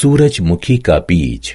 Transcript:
सूरजमुखी का बीज।